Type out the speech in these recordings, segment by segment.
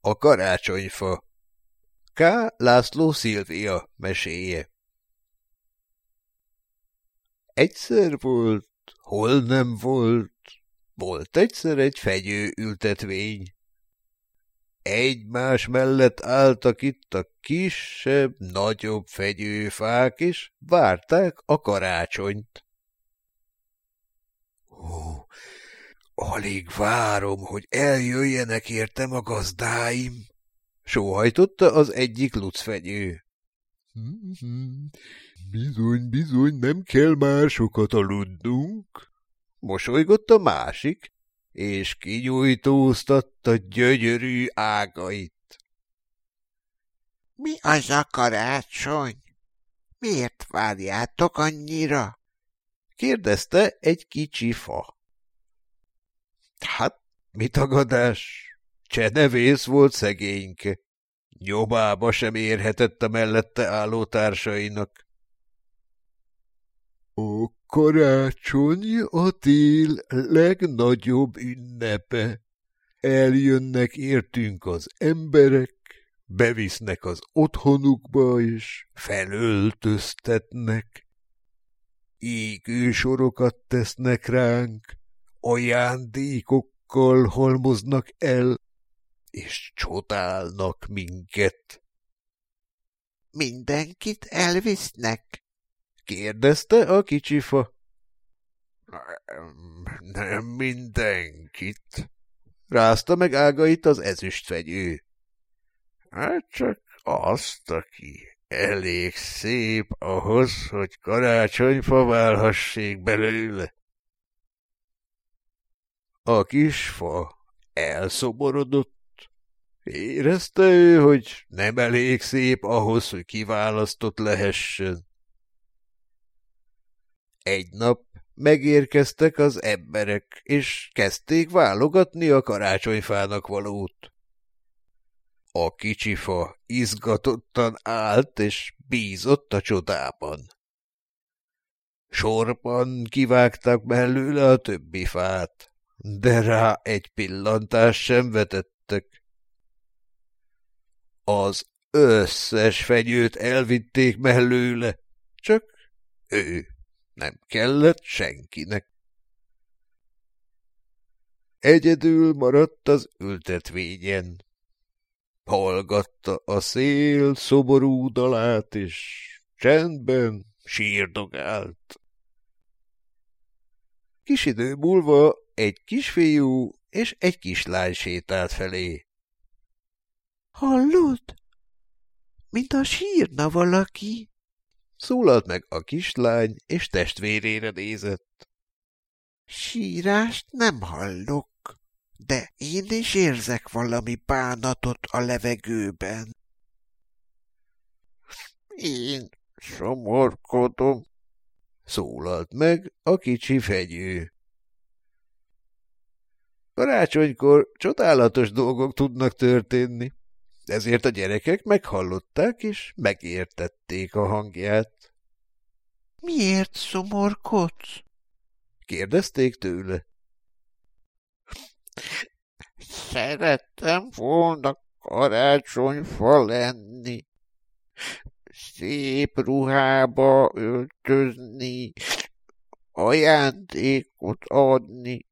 A karácsonyfa K. László Szilvia meséje Egyszer volt, hol nem volt, volt egyszer egy fegyő ültetvény. Egymás mellett álltak itt a kisebb, nagyobb fegyőfák, és várták a karácsonyt. Ó, alig várom, hogy eljöjjenek értem a gazdáim, sóhajtotta az egyik lucfegyő. Bizony, bizony, nem kell már sokat aludnunk, mosolygott a másik, és kinyújtóztatta gyönyörű ágait. Mi az a karácsony? Miért várjátok annyira? kérdezte egy kicsi fa. Hát, mi tagadás? Csenevész volt szegényke. Nyobába sem érhetett a mellette álló társainak. A karácsony a tél legnagyobb ünnepe. Eljönnek értünk az emberek, bevisznek az otthonukba, és felöltöztetnek. Égő sorokat tesznek ránk, ajándékokkal halmoznak el, és csodálnak minket. Mindenkit elvisznek? kérdezte a kicsi fa. Nem mindenkit, rázta meg ágait az ezüstfegyő. Hát csak azt, aki elég szép ahhoz, hogy karácsonyfa válhassék belőle. A kis fa elszomorodott, Érezte ő, hogy nem elég szép ahhoz, hogy kiválasztott lehessen. Egy nap megérkeztek az emberek, és kezdték válogatni a karácsonyfának valót. A kicsi fa izgatottan állt, és bízott a csodában. Sorban kivágtak belőle a többi fát, de rá egy pillantás sem vetettek. Az összes fenyőt elvitték mellőle, csak ő nem kellett senkinek. Egyedül maradt az ültetvényen. Hallgatta a szél szoború dalát, és csendben sírdogált. Kis idő múlva egy kisfiú és egy kislány sétált felé. Hallod? Mint a sírna valaki. Szólalt meg a kislány, és testvérére nézett. Sírást nem hallok, de én is érzek valami bánatot a levegőben. Én somorkodom, szólalt meg a kicsi fegyő. Karácsonykor csodálatos dolgok tudnak történni ezért a gyerekek meghallották és megértették a hangját. – Miért szomorkodsz? – kérdezték tőle. – Szerettem volna karácsonyfa lenni, szép ruhába öltözni, ajándékot adni,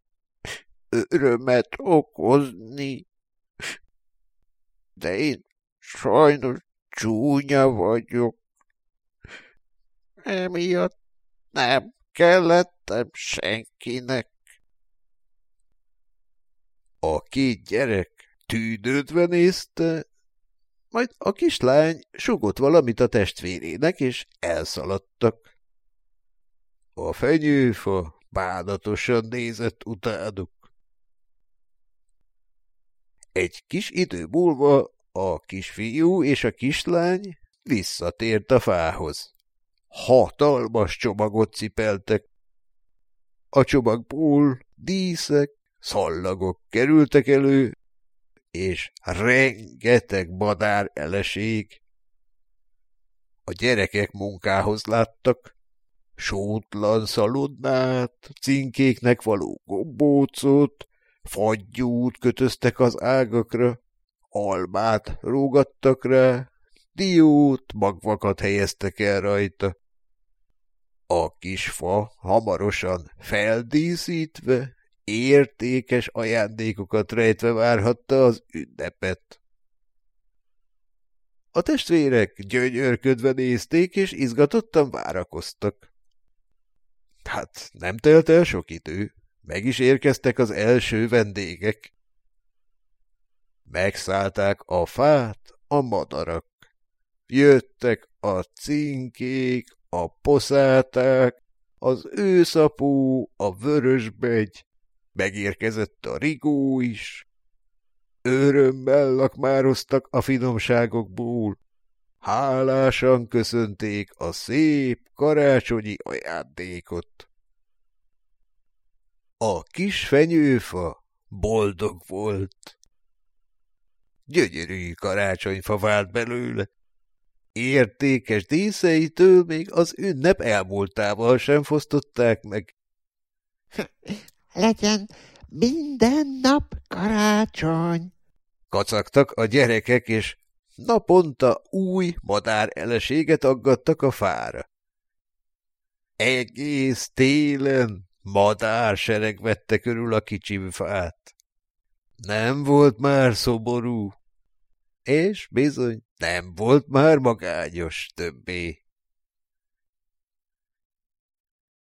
örömet okozni, de én sajnos csúnya vagyok. Emiatt nem kellettem senkinek. A két gyerek tűnődve nézte, majd a kislány sugott valamit a testvérének, és elszaladtak. A fenyőfa bánatosan nézett utánuk. Egy kis idő múlva a kisfiú és a kislány visszatért a fához. Hatalmas csomagot cipeltek. A csomagból díszek, szallagok kerültek elő, és rengeteg madár eleség. A gyerekek munkához láttak, sótlan szalonnát, cinkéknek való gombócot, fagyút kötöztek az ágakra, almát rógattak rá, diót, magvakat helyeztek el rajta. A kis fa hamarosan feldíszítve, értékes ajándékokat rejtve várhatta az ünnepet. A testvérek gyönyörködve nézték, és izgatottan várakoztak. Hát nem telt el sok idő, meg is érkeztek az első vendégek. Megszállták a fát a madarak. Jöttek a cinkék, a poszáták, az őszapó, a vörösbegy, megérkezett a rigó is. Örömmel lakmároztak a finomságokból, hálásan köszönték a szép karácsonyi ajándékot. A kis fenyőfa boldog volt. Gyönyörű karácsonyfa vált belőle. Értékes díszeitől még az ünnep elmúltával sem fosztották meg. Legyen minden nap karácsony! Kacagtak a gyerekek, és naponta új madár eleséget aggattak a fára. Egész télen madár sereg vette körül a kicsi fát. Nem volt már szoború, és bizony nem volt már magányos többé.